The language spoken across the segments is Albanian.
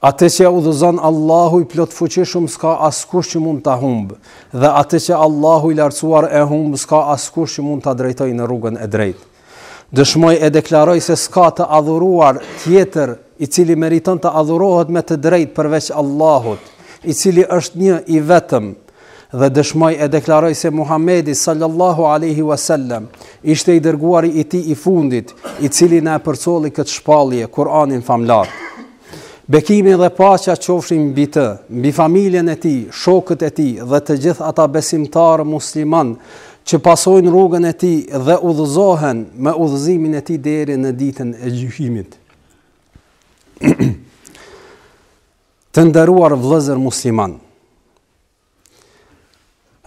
Atë që e udhëzon Allahu i plotfuqishëm s'ka askush që mund ta humbë, dhe atë që Allahu i lartësuar e humb s'ka askush që mund ta drejtojë në rrugën e drejtë. Dëshmoj e deklaroj se s'ka të adhuruar tjetër i cili meriton të adhurohet me të drejtë përveç Allahut, i cili është një i vetëm, dhe dëshmoj e deklaroj se Muhamedi sallallahu alaihi wasallam ishte i dërguari i tij i fundit, i cili na e përcolli këtë shpallje, Kur'anin famëlartë. Bekimi dhe paqja qofshin mbi të, mbi familjen e tij, shokët e tij dhe të gjithë ata besimtarë muslimanë që pasojnë rrugën e tij dhe udhëzohen me udhëzimin e tij deri në ditën e gjykimit. Të nderuar vëllezër musliman.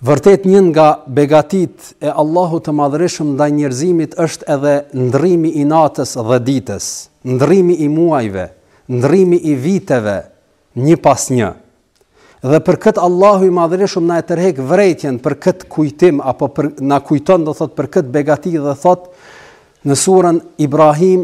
Vërtet një nga begatitë e Allahut të Madhërishëm ndaj njerëzimit është edhe ndrrimi i natës dhe ditës, ndrrimi i muajve, ndrrimi i viteve, një pas një. Dhe për këtë Allahu i Madhërishëm na e tërheq vërejtjen për këtë kujtim apo për na kujton do thotë për këtë begati dhe thotë në surën Ibrahim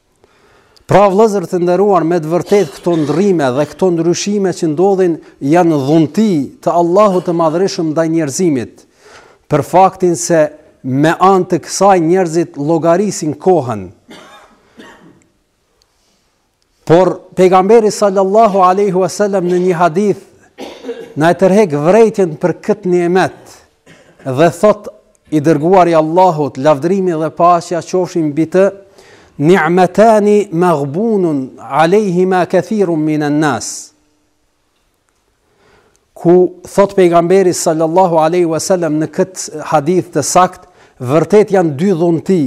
Pra vëllezër të nderuar, me të vërtetë këto ndrrime dhe këto ndryshime që ndodhin janë dhunti të Allahut të Madhërishëm ndaj njerëzimit. Për faktin se me anë të kësaj njerëzit llogarisin kohën. Por pejgamberi sallallahu alaihi wasallam në një hadith na e tërheq vërejtjen për këtë nimet. Dhe thotë i dërguari i Allahut, lavdërimi dhe paqja qofshin mbi të, ni'matani maghbunun alayhima kathirun min an-nas. Ku thotë pejgamberi sallallahu alaihi wasallam në këtë hadith të saktë, vërtet janë dy dhunti,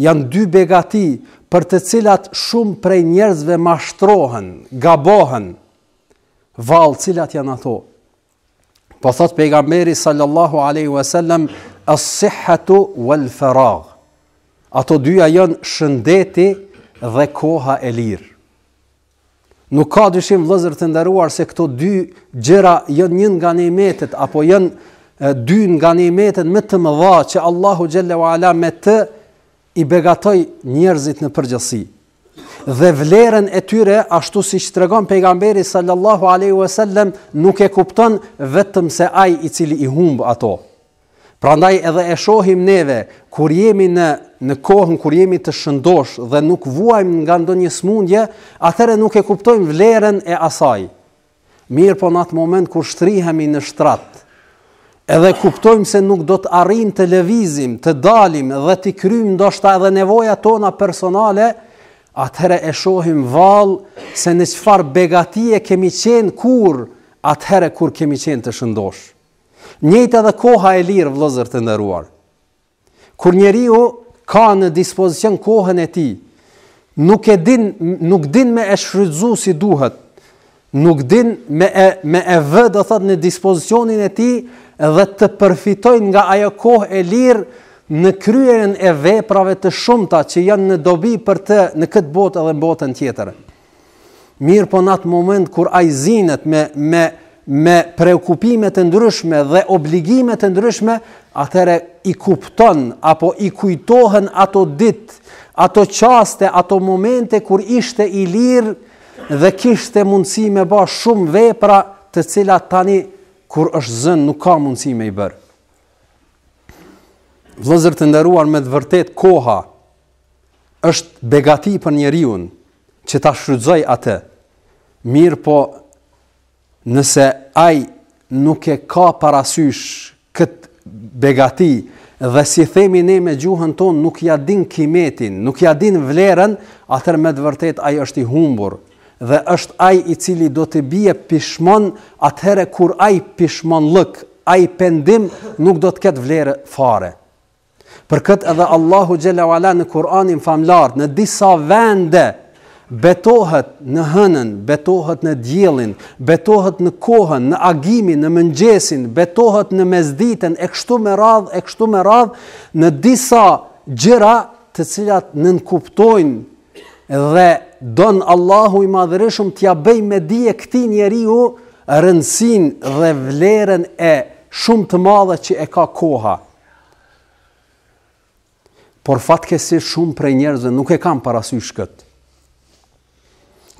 janë dy begati për të cilat shumë prej njerëzve mashtrohen, gabohen. Vallë cilat janë ato? Po thotë pejgamberi sallallahu alaihi wasallam as-sihhatu wal faragh. Ato dyja janë shëndeti dhe koha e lirë. Nuk ka dyshim vëllezër të nderuar se këto dy gjëra janë një nga nimetet apo janë dy nga nimetet më të mëdha që Allahu xhelle ue ala me të i begatoi njerëzit në përgjithësi. dhe vlerën e tyre ashtu siç tregon pejgamberi sallallahu alaihi wasallam nuk e kupton vetëm se ai i cili i humb ato. Prandaj edhe e shohim neve kur jemi në në kohën kur jemi të shëndosh dhe nuk vuajmë nga ndonjë smundje, atëherë nuk e kuptojmë vlerën e asaj. Mirëpo në atë moment kur shtrihemi në shtrat, edhe kuptojmë se nuk do të arrijmë të lëvizim, të dalim dhe të kryjmë ndoshta edhe nevojat tona personale, atëherë e shohim vallë se në çfarë begatie kemi qenë kur atëherë kur kemi qenë të shëndoshë. Njëjtë edhe koha e lirë vëllezër të nderuar. Kur njeriu ka në dispozicion kohën e tij, nuk e din, nuk din me e shfrytëzu si duhet, nuk din me e, me e vë, do thotë, në dispozicionin e tij dhe të përfitojë nga ajo kohë e lirë në kryerjen e veprave të shumta që janë në dobi për të në këtë botë edhe në botën tjetër. Mirëpo në atë moment kur ai zinet me me me preokupime të ndryshme dhe obligime të ndryshme, atëherë i kupton apo i kujtohen ato ditë, ato çaste, ato momente kur ishte i lirë dhe kishte mundësi me ba shumë vepra të cilat tani kur është zënë nuk ka mundësi me i bërë. Vëllezër të nderuar me të vërtetë koha është begati për njeriun që ta shfrytëzojë atë, mirëpo nëse ai nuk e ka parasysh këtë begati dhe si themi ne me gjuhën tonë nuk ia din kimetin, nuk ia din vlerën, atëherë me të vërtetë ai është i humbur dhe është ai i cili do të bie pishmon atëherë kur ai pishmonllëk, ai pendim nuk do të ketë vlerë fare. Për këtë edhe Allahu xhelle ue ala në Kur'anin famëlartë në disa vende betohet në hënën, betohet në diellin, betohet në kohën, në agimin, në mëngjesin, betohet në mesditën, e kështu me radhë, e kështu me radhë, në disa gjëra të cilat nënkuptojnë dhe don Allahu i madhërishëm t'ia bëjë me dije këtij njeriu rëndësinë dhe vlerën e shumë të madhe që e ka koha. Por fatkeqësisht shumë prej njerëzve nuk e kanë parasysh këtë.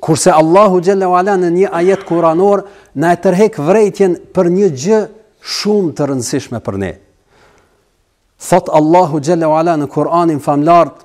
Kurse Allahu xhelle ue ala në një ajet kuranor na e tërheq vërejtjen për një gjë shumë të rëndësishme për ne. Thotë Allahu xhelle ue ala në Kur'anin famëlartë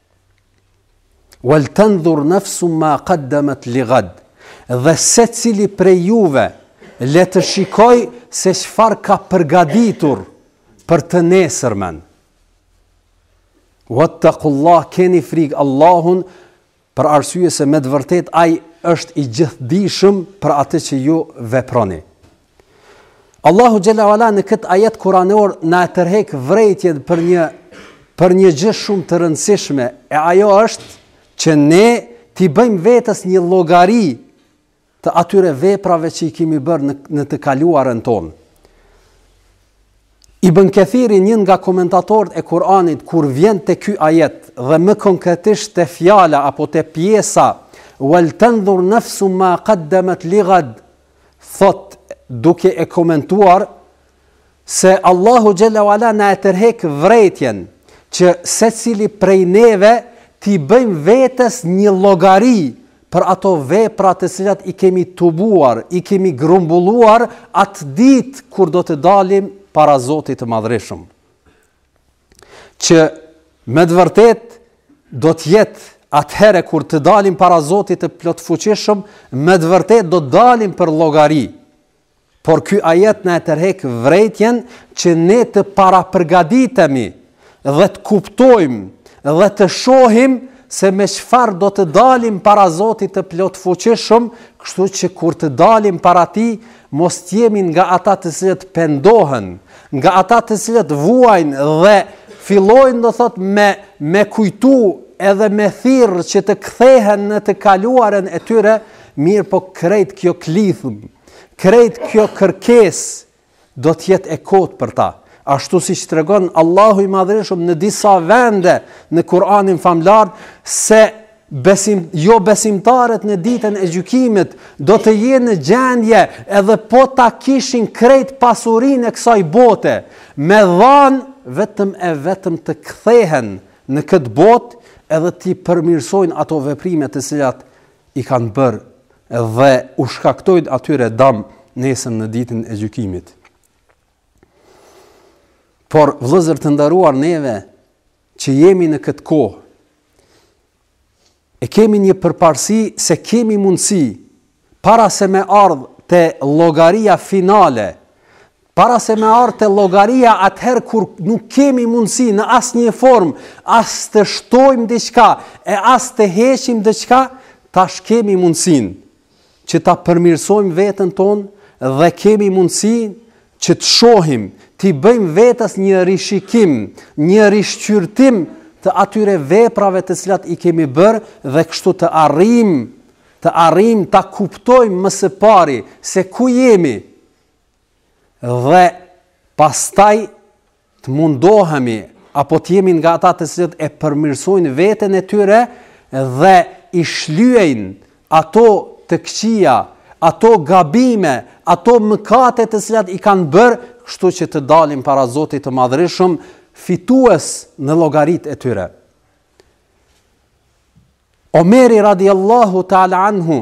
Wal tandhur nafsun ma qaddamat li ghad. Dhe secili prej juve le të shikojë se çfarë ka përgatitur për të nesërmen. Wattaqullah keni frikë Allahun për arsye se me të vërtetë ai është i gjithëdishëm për atë që ju veproni. Allahu xhel-le ve ala në këtë ajet kuranor na e tërhek vërejtjen për një për një gjë shumë të rëndësishme, e ajo është që ne t'i bëjmë vetes një llogari të atyre veprave që i kemi bërë në, në të kaluarën tonë. Ibën Kethiri një nga komentatorët e Kur'anit, kur vjen te ky ajet dhe më konkretisht te fjala apo te pjesa, wal tendhur nefsun ma kaddemet ligad, thotë duke e komentuar se Allahu xhel-le ve ala na e tërhek vërejtjen që secili prej neve t'i bëjmë vetes një llogari për ato vepra të cilat i kemi tubuar, i kemi grumbulluar atë ditë kur do të dalim para Zotit të Madhërishëm. që me të vërtetë do të jetë atëherë kur të dalim para Zotit të plotfuqishëm, me të vërtetë do të dalim për llogari. Por ky ajet na e tërhek vërejtjen që ne të parapërgaditemi dhe të kuptojmë dhe të shohim se me çfarë do të dalim para Zotit të plotfuqishëm, kështu që kur të dalim para tij, Mos të jemi nga ata të cilët pendohen, nga ata të cilët vuajnë dhe fillojnë do thotë me me kujtu edhe me thirrë që të kthehen në të kaluarën e tyre, mirëpo krejt kjo klithëm, krejt kjo kërkesë do të jetë e kotë për ta. Ashtu siç tregon Allahu i madhërishëm në disa vende në Kur'anin famëlartë se besim, jobesimtarët në ditën e gjykimit do të jenë në gjendje edhe po ta kishin krejt pasurinë e kësaj bote, me dhanë vetëm e vetëm të kthehen në këtë botë edhe t'i përmirësojnë ato veprime të cilat i kanë bërë dhe u shkaktojnë atyre dam nesër në ditën e gjykimit. Por vëllezër të nderuar neve që jemi në këtë kohë, e kemi një përparësi se kemi mundësi, para se me ardhë te llogaria finale, para se me ardhë te llogaria atëherë kur nuk kemi mundësi në asnjë formë, as të shtojmë diçka e as të heqim diçka, tash kemi mundësinë. që ta përmirësojmë veten tonë dhe kemi mundësi që të shohim, t'i bëjmë vetes një rishikim, një rishqyrtim të atyre veprave të cilat i kemi bërë dhe kështu të arrijmë, të arrijmë ta kuptojmë më së pari se ku jemi. Dhe pastaj të mundohemi apo të jemi nga ata të cilët e përmirësojnë veten e tyre dhe i shlyejnë ato të këqija, ato gabime, ato mëkate të cilat i kanë bërë, kështu që të dalin para Zotit të Madhërishëm fitues në llogaritë e tyre. Omeri radiallahu ta'ala anhu,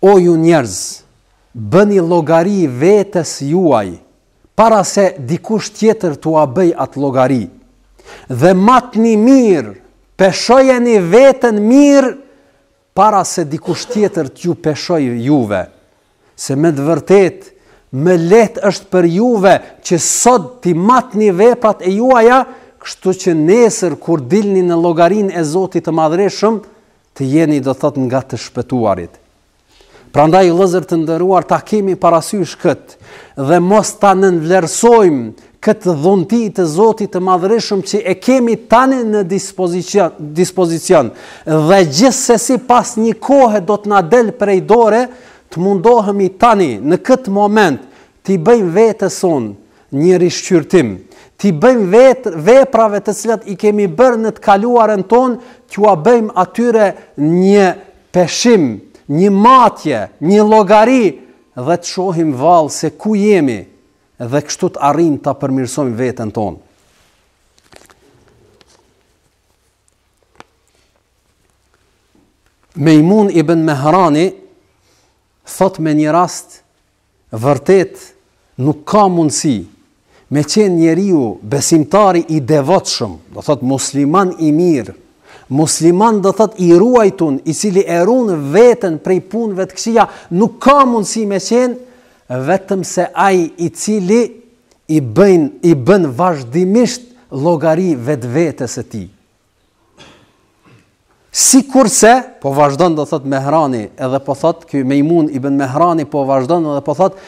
O ju njerëz, bëni llogari vetes juaj para se dikush tjetër t'ua bëjë atë llogari. Dhe matni mirë, peshojeni veten mirë para se dikush tjetër t'ju peshojë juve. Se me të vërtetë, më lehtë është për juve që sot t'i matni veprat e juaja, kështu që nesër kur dilni në llogarinë e Zotit të Madhërishëm, Të jeni do të thotë nga të shpëtuarit. Prandaj vëllezër të nderuar ta kemi parasysh kët dhe mos ta nënvlerësojmë këtë dhunti të Zotit të madhërishëm që e kemi tani në dispozicion, dispozicion dhe gjithsesi pas një kohe do të na del prej dore të mundohemi tani në këtë moment T'i bëjmë vetes sonë një rishqyrtim, t'i bëjmë vetë veprave të cilat i kemi bërë në të kaluarën tonë, t'ua bëjmë atyre një peshim, një matje, një llogari dhe të shohim vallë se ku jemi dhe kështu të arrijmë ta përmirësojmë veten tonë. Mejmun ibn Mehrani thot me një rast Vërtet nuk ka mundësi me qenë njeriu besimtar i devotshëm, do thot musliman i mirë, musliman do thot i ruajtun, i cili e run veten prej punëve të këqija, nuk ka mundësi me qenë vetëm se ai i cili i bën i bën vazhdimisht llogari vetvetes së tij. Sikurse, po vazhdon dhe thot Mehrani, edhe po thot, ky Mejmun ibn Mehrani, po vazhdon dhe po thot,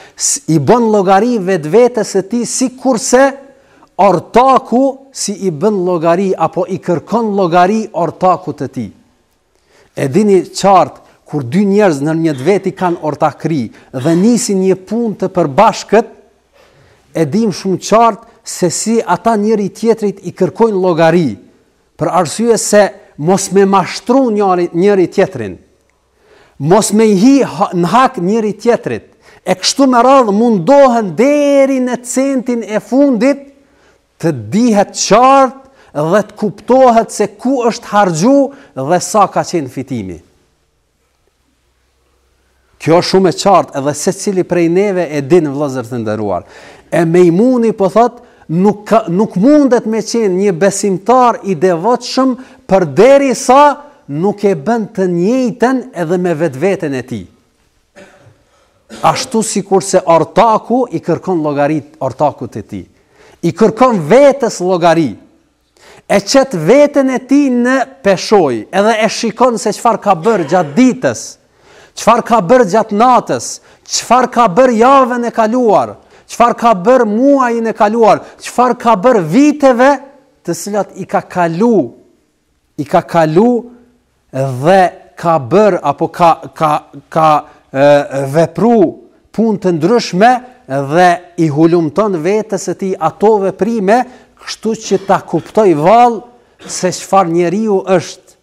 i bën llogari vetvetes së tij, sikurse, ortaku si i bën llogari, apo i kërkon llogari ortakut të tij. E dini qartë, kur dy njerëz ndërmjet veti kanë ortakëri dhe nisin një punë të përbashkët, e dimë shumë qartë se si ata njëri tjetrit i kërkojnë llogari, për arsye se mos me mashtru njëri, njëri tjetrin, mos me i hi në hak njëri tjetrit, e kështu me radhë mundohen deri në centin e fundit të dihet qartë dhe të kuptohet se ku është harxhu dhe sa ka qenë fitimi. Kjo është shumë e qartë edhe secili prej neve e din vëllëzër të nderuar. E Mejmuni po thotë, nuk, ka, nuk mundet me qenë një besimtar i devotshëm përderisa nuk e bën të njëjten edhe me vetveten e tij. Ashtu sikurse ortaku i kërkon llogari ortakut të tij. I kërkon vetes llogari. E qet veten e tij në peshoj, edhe e shikon se çfarë ka bërë gjatë ditës, çfarë ka bërë gjatë natës, çfarë ka bërë javën e kaluar, çfarë ka bërë muajin e kaluar, çfarë ka bërë viteve, të cilat i ka kalu i ka kalu dhe ka bërë apo ka ka ka vepru punë të ndryshme dhe i hulumton vetes së tij ato veprime, kështu që ta kuptoj vallë se çfarë njeriu është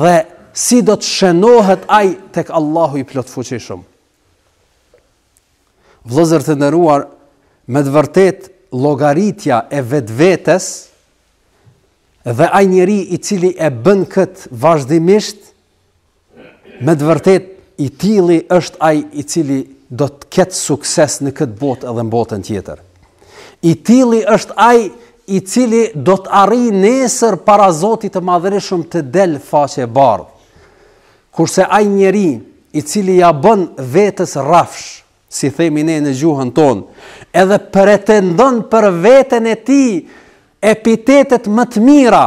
dhe si do të shënohet ai tek Allahu i plotfuqishëm. Vëllezër të nderuar, me të vërtetë llogaritja e vetvetes dhe ai njeri i cili e bën kët vazhdimisht me të vërtetë i tilli është ai i cili do të ketë sukses në këtë botë edhe në botën tjetër. I tilli është ai i cili do të arrijë nesër para Zotit të Madhërishëm të del faqebardhë. Kurse ai njeri i cili ia bën vetes rrafsh, si themi ne në gjuhën tonë, edhe pretendon për veten e tij epitetet më të mira,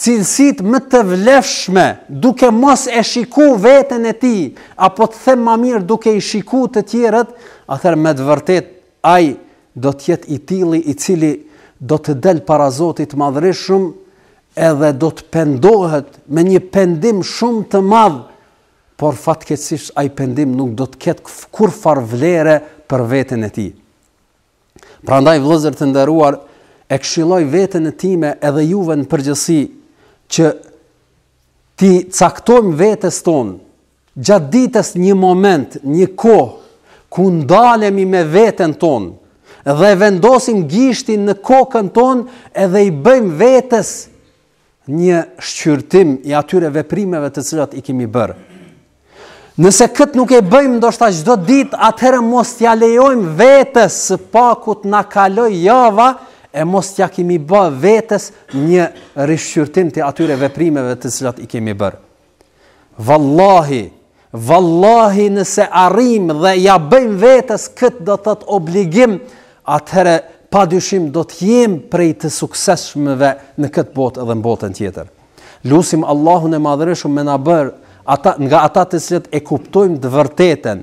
cilësitë më të vlefshme, duke mos e shiku veten e tij, apo të them ma mirë duke i shiku të tjerët, atëherë me të vërtetë ai do të jetë i tilli i cili do të del para Zotit të Madhërishëm edhe do të pendohet me një pendim shumë të madh, por fatkeqësisht ai pendim nuk do të ketë kurrfar vlere për veten e tij. Prandaj vëllezër të nderuar, e këshilloj veten e time edhe juve në përgjithësi që t'i caktojmë vetes tonë Gjatë ditës një moment, një kohë, ku ndalemi me veten tonë, dhe vendosim gishtin në kokën tonë edhe i bëjmë vetes një shqyrtim i atyre veprimeve të cilat i kemi bërë. Nëse këtë nuk e bëjmë ndoshta çdo ditë, atëherë mos t'ia lejojmë vetes së paku të na kaloj java e mos t'ia kemi bë vetes një rishqyrtim të atyre veprimeve të cilat i kemi bërë. Vallahi, vallahi nëse arrijmë dhe ia bëjmë vetes këtë do të thotë obligim, atëherë pa dyshim do të jemi prej të suksesshmëve në këtë botë edhe në botën tjetër. Lusim Allahun e Madhërishëm me na bërë ata, nga ata të cilët e kuptojmë të vërtetën,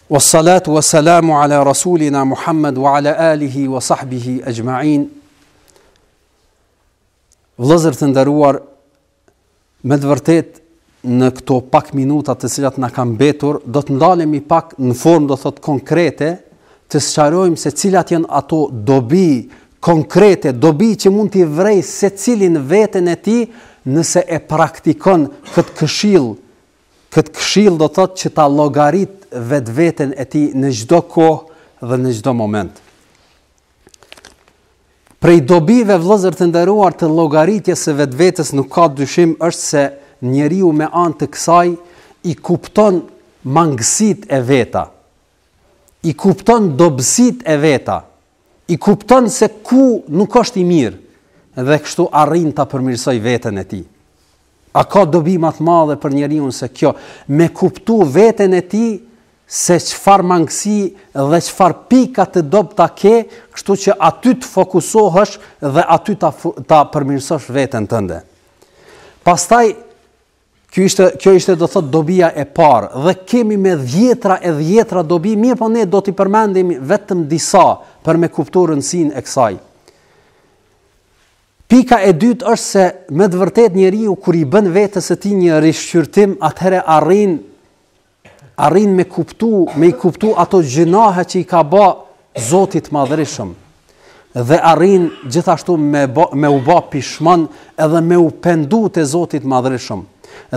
Wa salatu wa salamu ala rasulina Muhammed wa ala alihi wa sahbihi exhma'in. Vëllezër të nderuar, me të vërtetë në këto pak minuta të cilat na kanë mbetur, do të ndalemi pak në formë do thotë konkrete, të sqarojmë se cilat janë ato dobi konkrete, dobi që mund t'i vërejë secili në veten e tij nëse e praktikon këtë këshillë Këtë këshillë do thotë që ta llogarisë vetveten e tij në çdo kohë dhe në çdo moment. Prej dobive vëllezër të nderuar të llogaritjes së vetvetes nuk ka dyshim është se njeriu me anë të kësaj i kupton mangësitë e veta, i kupton dobësitë e veta, i kupton se ku nuk është i mirë dhe kështu arrin ta përmirësojë veten e tij. A ka dobi më të madhe për njeriun se kjo, me kuptu veten e tij se çfarë mangësi dhe çfarë pika të dobëta ke, kështu që aty të fokusohesh dhe aty ta ta përmirësosh veten tënde. Pastaj kjo ishte kjo ishte do thotë dobia e parë dhe kemi me dhjetra e dhjetra dobi, mirëpo ne do t'i përmendim vetëm disa për me kuptu rëndësinë e kësaj. Pika e dytë është se me të vërtetë njeriu kur i bën vetes së tij një rishqyrtim atëherë arrin arrin me kuptu, me i kuptu ato gjynahe që i ka ba Zotit t'madhërishëm dhe arrin gjithashtu me, ba, me u ba pishman edhe me u pendu te Zoti i madhërishëm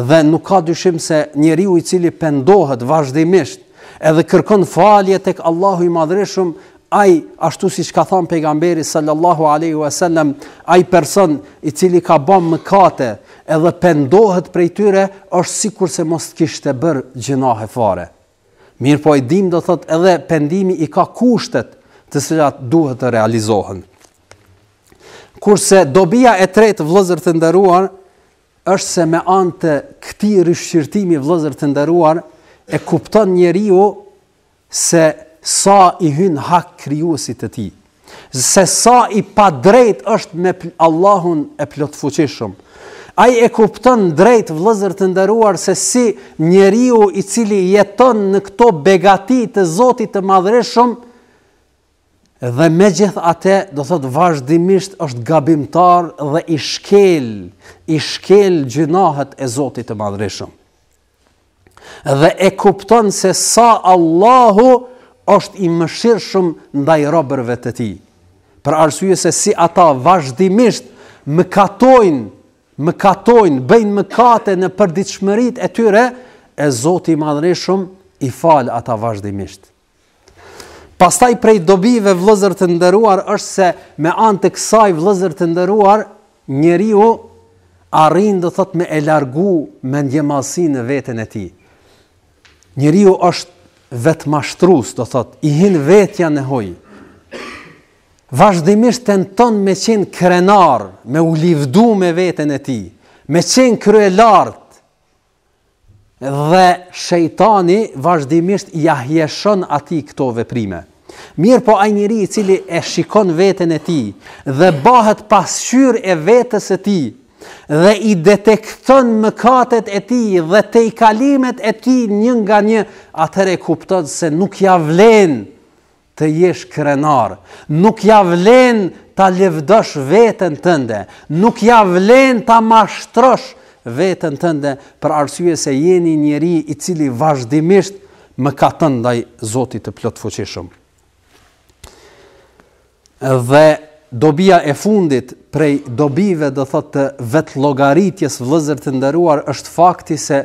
dhe nuk ka dyshim se njeriu i cili pendohet vazhdimisht edhe kërkon falje tek Allahu i madhërishëm Ai, ashtu siç ka thënë pejgamberi sallallahu alaihi wasallam, ai person i cili ka ba mëkate edhe pendohet prej tyre, është sikurse mos kishte bërë gjynahe fare. Mirëpo e dimë do thotë edhe pendimi i ka kushtet të cilat duhet të realizohen. Kurse dobia e tretë vëllezër të nderuar është se me anë të këtij rishqyrtimi vëllezër të nderuar e kupton njeriu se sa i hyn hak krijuesit të tij, se sa i padrejtë është me Allahun e plotfuqishëm. Ai e kupton drejt vëllezër të nderuar se si njeriu i cili jeton në këto begati të Zotit të Madhërishëm dhe megjithatë do thotë vazhdimisht është gabimtar dhe i shkel, i shkel gjynahet e Zotit të Madhërishëm. dhe e kupton se sa Allahu është i mëshirshëm ndaj robërve të tij. Për arsye se si ata vazhdimisht mëkatojnë, mëkatojnë, bëjnë mëkate në përditshmëritë e tyre, e Zoti i Madhërishëm i falë ata vazhdimisht. Pastaj prej dobive vëllezër të nderuar është se me anë të kësaj vëllezër të nderuar njeriu arrin do thotë me e largu mendjemadhësinë në veten e tij. Njeriu është vetëmashtrues, do thotë, i hin vetja në hoj. Vazhdimisht tenton me qenë krenar, me u livdu me veten e tij, me qenë kryelartë, Dhe shejtani vazhdimisht ia hijeshon atij këto veprime. Mirëpo ai njeri i cili e shikon veten e tij dhe bahet pasqyrë e vetes së tij dhe i detekton mëkatet e tij dhe tejkalimet e tij një nga një, atëherë e kupton se nuk ia vlen të jesh krenar, nuk ia vlen ta lëvdosh veten tënde, nuk ia vlen ta mashtrosh veten tënde për arsye se je një njeri i cili vazhdimisht mëkaton ndaj Zotit të Plotfuqishëm. Dhe dobia e fundit prej dobive do thotë të vetëllogaritjes vëllezër të nderuar është fakti se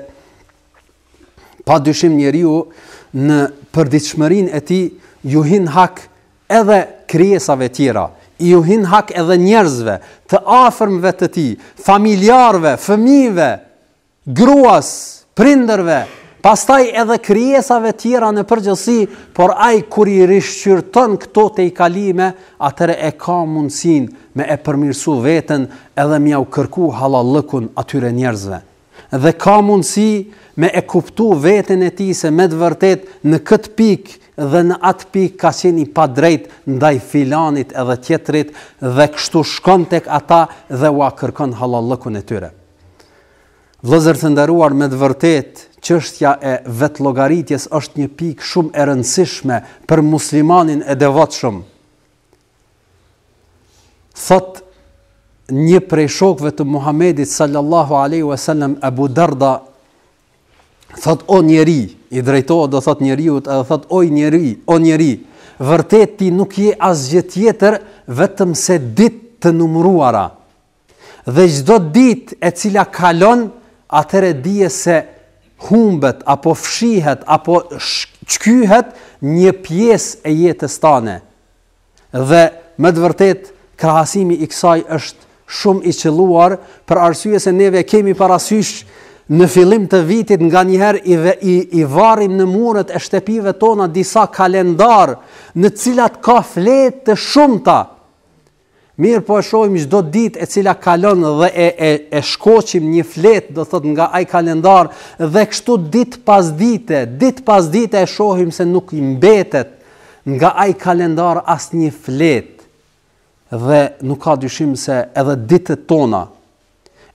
Pa dyshim njeriu në përditshmërinë e tij iu hin hak edhe krijesave tjera, iu hin hak edhe njerëzve, të afërmve të tij, familjarve, fëmijëve, gruas, prindërve, pastaj edhe krijesave tjera në përgjithësi, por ai kur i rishqyrton këto tejkalime, atëherë e ka mundësinë me e përmirësu veten edhe m'jau kërku hallallëkun atyre njerëzve. dhe ka mundësi me e kuptu veten e tij se me të vërtetë në këtë pikë dhe në atë pikë ka qenë i padrejtë ndaj filanit edhe tjetrit dhe kështu shkon tek ata dhe ua kërkon hallallëkun e tyre. Vëllezër të nderuar, me të vërtetë çështja e vetëllogaritjes është një pikë shumë e rëndësishme për muslimanin e devotshëm. Thot një prej shokëve të Muhamedit sallallahu alaihi wasallam Abu Darda thot o njeri i drejtohet do thot njeriut edhe thot o njeri o njeri vërtet ti nuk je asgjë tjetër vetëm se ditë të numëruara Dhe çdo ditë e cila kalon, atëherë dije se humbet apo fshihet apo shkyhet një pjesë e jetës tane. Dhe me të vërtetë krahasimi i kësaj është shumë i qëlluar për arsye se neve kemi parasysh në fillim të vitit nganjëherë i, dhe, i, i varim në muret e shtëpive tona disa kalendar në cilat ka fletë të shumta Mirëpo e shohim çdo ditë e cila kalon dhe e e e shkoqim një fletë, do thotë nga ai kalendar dhe kështu ditë pas dite, ditë pas dite e shohim se nuk i mbetet nga ai kalendar asnjë fletë. Dhe nuk ka dyshim se edhe ditet tona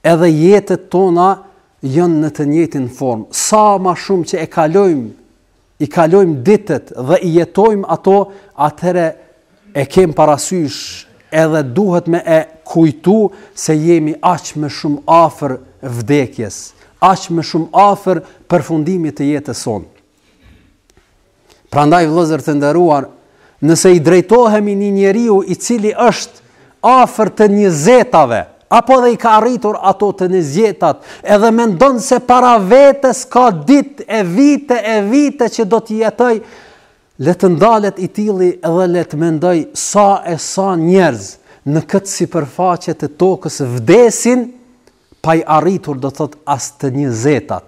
Edhe jetët tona janë në të njëjtin formë. Sa ma shumë që e kalojmë, i kalojmë ditët dhe i jetojmë ato, atëre e kemë parasysh edhe duhet me e kujtu se jemi aq më shumë afër vdekjes, aq më shumë afër përfundimit të jetës sonë. Prandaj vëllezër të nderuar, nëse i drejtohemi një njeriu i cili është afër të njëzetave, apo edhe i ka arritur ato të njëzetat, edhe mendon se para vetes ka ditë e vite e vite që do të jetojë, le të ndalet i tilli edhe le të mendojë sa e sa njerëz në këtë sipërfaqe të tokës vdesin, pa i arritur do të thot as të njëzetat.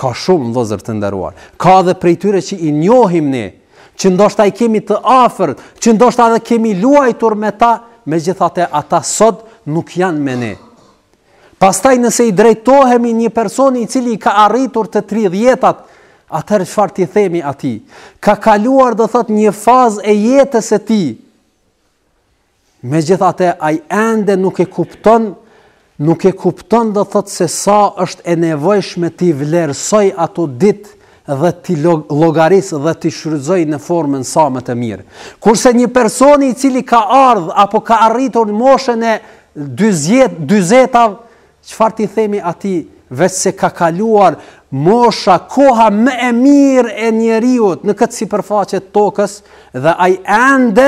Ka shumë vllezër të nderuar. Ka edhe prej tyre që i njohim ne, që ndoshta i kemi të afërt, që ndoshta edhe kemi luajtur me ta, megjithatë ata sot nuk janë me ne. Pastaj nëse i drejtohemi një personi i cili i ka arritur të 30-tat, atëherë çfarë t'i themi atij? Ka kaluar do thot një fazë e jetës së tij. Megjithatë, ai ende nuk e kupton, nuk e kupton do thotë se sa është e nevojshme t'i vlerësojë ato ditë dhe t'i llogarisë dhe t'i shfrytëzojë në formën sa më të mirë. Kurse një personi i cili ka ardh apo ka arritur në moshën e 40, 40-tave Çfarë t'i themi atij veçse ka kaluar mosha koha më e mirë e njeriut në këtë sipërfaqe të tokës dhe ai ende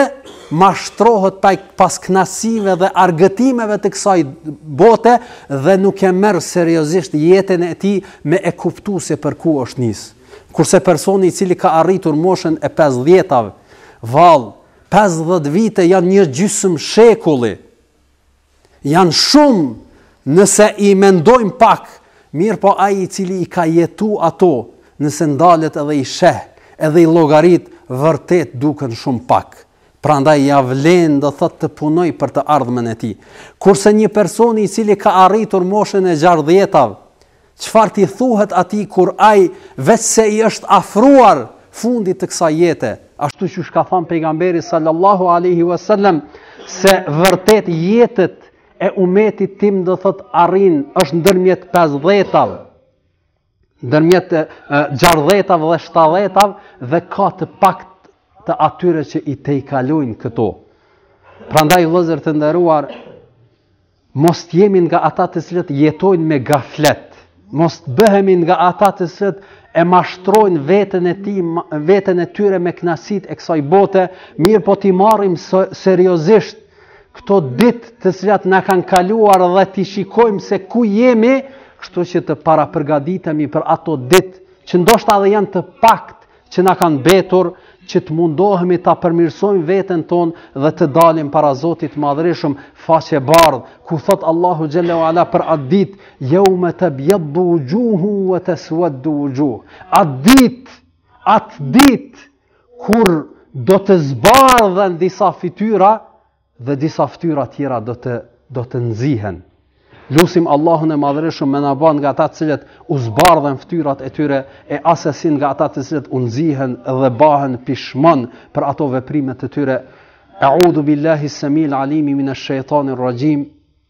mashtrohet pas kënaqësive dhe argëtimeve të kësaj bote dhe nuk e merr seriozisht jetën e tij me e kuptu se për ku është nis. Kurse personi i cili ka arritur moshën e 50-tave, vallë, 50 vite janë një gjysmë shekulli. Janë shumë nëse i mendojmë pak, mirëpo ai i cili i ka jetu ato, nëse ndalet edhe i sheh, edhe i llogarit, vërtet duken shumë pak. Prandaj ia vlen do thotë të punojë për të ardhmen e tij. Kurse një personi i cili ka arritur moshën e gjashtëdhjetave, Çfarë t'i thuhet atij kur ai veçse i është afruar fundit të kësaj jete, ashtu qysh ka thënë pejgamberi sallallahu alaihi wasallam se vërtet jetët e umetit tim do thot arrijnë është ndërmjet 50-tav ndërmjet 60-tav dhe 70-tav dhe ka të pakt të atyre që i tejkalojnë këto. Prandaj vëllezër të nderuar, Mos të jemi nga ata të cilët jetojnë me gaflet. Mos të bëhemi nga ata të cilët e mashtrojnë veten e tij, veten e tyre me knaqsit e kësaj bote, mirëpo t'i marrim seriozisht këto ditë të cilat na kanë kaluar dhe t'i shikojmë se ku jemi, kështu që të parapërgatitemi për ato ditë që ndoshta edhe janë të pakt që na kanë mbetur që të mundohemi ta përmirësojmë veten tonë dhe të dalim para Zotit të madhërishëm faqebardh, ku thot Allahu Xhelle ue Ala për atë dit, jeume tebjaddu vuxhuhun ve tesveddu vuxhuh. Atë dit, atë dit, kur do të zbardhen disa fytyra, dhe disa ftyra tjera do të do të nxihen. Lusim Allahun e Madhërishëm me na ba nga ata të cilët u zbardhen fytyrat e tyre e assesi nga ata të cilët u nxihen dhe bahen pishmon për ato veprime të tyre. A'udhu billahi samil alimi minash shaitanir rajim.